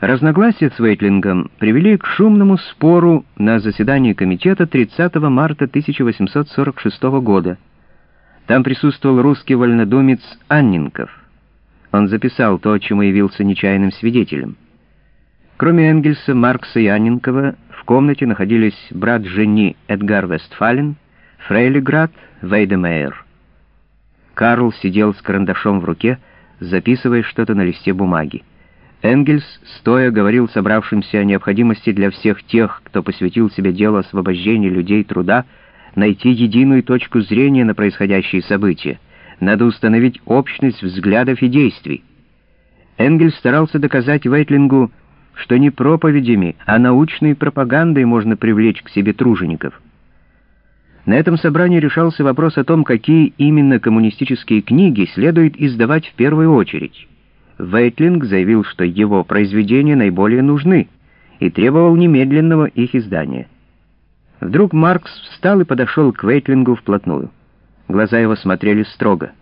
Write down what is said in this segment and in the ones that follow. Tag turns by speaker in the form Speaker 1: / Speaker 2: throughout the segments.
Speaker 1: Разногласия с Вейтлингом привели к шумному спору на заседании комитета 30 марта 1846 года. Там присутствовал русский вольнодумец Анненков. Он записал то, чему явился нечаянным свидетелем. Кроме Энгельса, Маркса и Анненкова, в комнате находились брат жени Эдгар Вестфален, Фрейлиград, Вейдемейер. Карл сидел с карандашом в руке, записывая что-то на листе бумаги. Энгельс, стоя, говорил собравшимся о необходимости для всех тех, кто посвятил себе делу освобождения людей труда, найти единую точку зрения на происходящие события. Надо установить общность взглядов и действий. Энгельс старался доказать Вейтлингу, что не проповедями, а научной пропагандой можно привлечь к себе тружеников. На этом собрании решался вопрос о том, какие именно коммунистические книги следует издавать в первую очередь. Вейтлинг заявил, что его произведения наиболее нужны, и требовал немедленного их издания. Вдруг Маркс встал и подошел к Вейтлингу вплотную. Глаза его смотрели строго.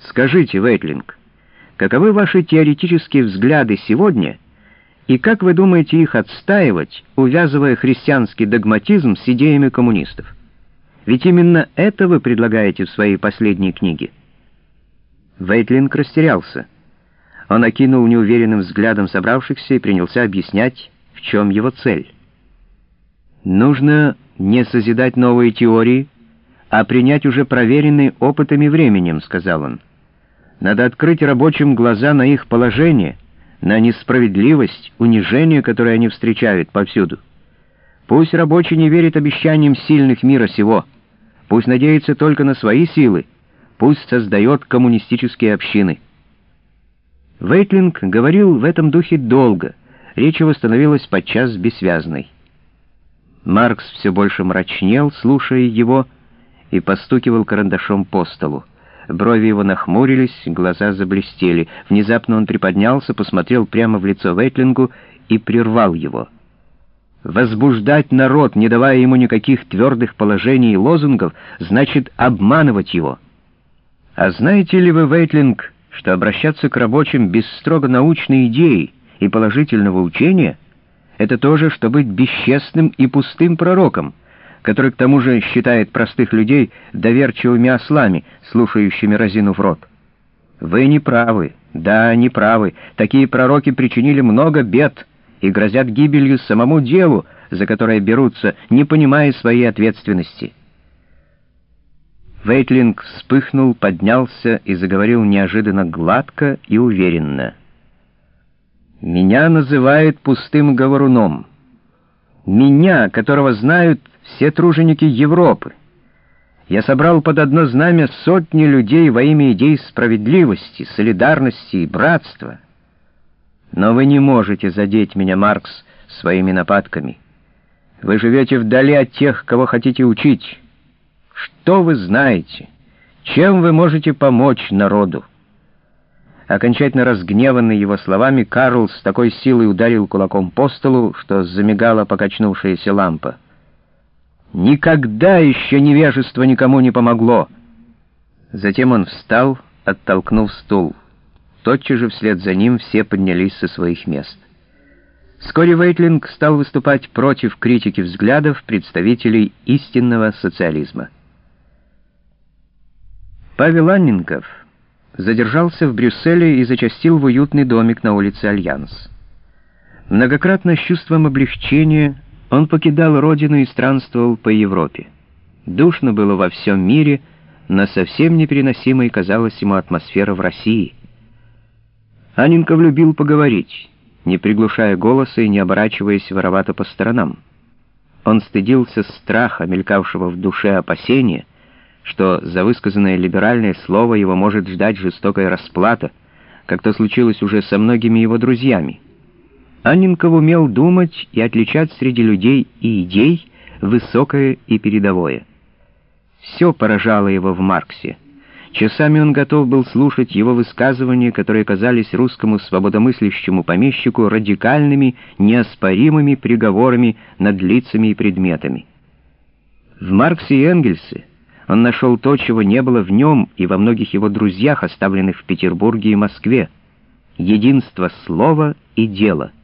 Speaker 1: «Скажите, Вейтлинг, каковы ваши теоретические взгляды сегодня, и как вы думаете их отстаивать, увязывая христианский догматизм с идеями коммунистов? Ведь именно это вы предлагаете в своей последней книге». Вейтлинг растерялся. Он окинул неуверенным взглядом собравшихся и принялся объяснять, в чем его цель. Нужно не созидать новые теории, а принять уже проверенные опытами временем, сказал он. Надо открыть рабочим глаза на их положение, на несправедливость, унижение, которое они встречают повсюду. Пусть рабочий не верит обещаниям сильных мира сего, пусть надеется только на свои силы, пусть создает коммунистические общины. Вейтлинг говорил в этом духе долго, речь его становилась подчас бессвязной. Маркс все больше мрачнел, слушая его, и постукивал карандашом по столу. Брови его нахмурились, глаза заблестели. Внезапно он приподнялся, посмотрел прямо в лицо Вейтлингу и прервал его. Возбуждать народ, не давая ему никаких твердых положений и лозунгов, значит обманывать его. А знаете ли вы, Вейтлинг, что обращаться к рабочим без строго научной идеи и положительного учения — это тоже, что быть бесчестным и пустым пророком, который к тому же считает простых людей доверчивыми ослами, слушающими разину в рот. Вы не правы, да, не правы. Такие пророки причинили много бед и грозят гибелью самому делу, за которое берутся, не понимая своей ответственности. Вейтлинг вспыхнул, поднялся и заговорил неожиданно гладко и уверенно. «Меня называют пустым говоруном. Меня, которого знают все труженики Европы. Я собрал под одно знамя сотни людей во имя идей справедливости, солидарности и братства. Но вы не можете задеть меня, Маркс, своими нападками. Вы живете вдали от тех, кого хотите учить». Что вы знаете? Чем вы можете помочь народу? Окончательно разгневанный его словами, Карл с такой силой ударил кулаком по столу, что замигала покачнувшаяся лампа. «Никогда еще невежество никому не помогло!» Затем он встал, оттолкнув стул. Тотчас же вслед за ним все поднялись со своих мест. Вскоре Вейтлинг стал выступать против критики взглядов представителей истинного социализма. Павел Анненков задержался в Брюсселе и зачастил в уютный домик на улице Альянс. Многократно с чувством облегчения он покидал родину и странствовал по Европе. Душно было во всем мире, но совсем непереносимой казалась ему атмосфера в России. Анненков любил поговорить, не приглушая голоса и не оборачиваясь воровато по сторонам. Он стыдился страха, мелькавшего в душе опасения, что за высказанное либеральное слово его может ждать жестокая расплата, как то случилось уже со многими его друзьями. Анненков умел думать и отличать среди людей и идей высокое и передовое. Все поражало его в Марксе. Часами он готов был слушать его высказывания, которые казались русскому свободомыслящему помещику радикальными, неоспоримыми приговорами над лицами и предметами. В Марксе и Энгельсе он нашел то, чего не было в нем и во многих его друзьях, оставленных в Петербурге и Москве — единство слова и дела —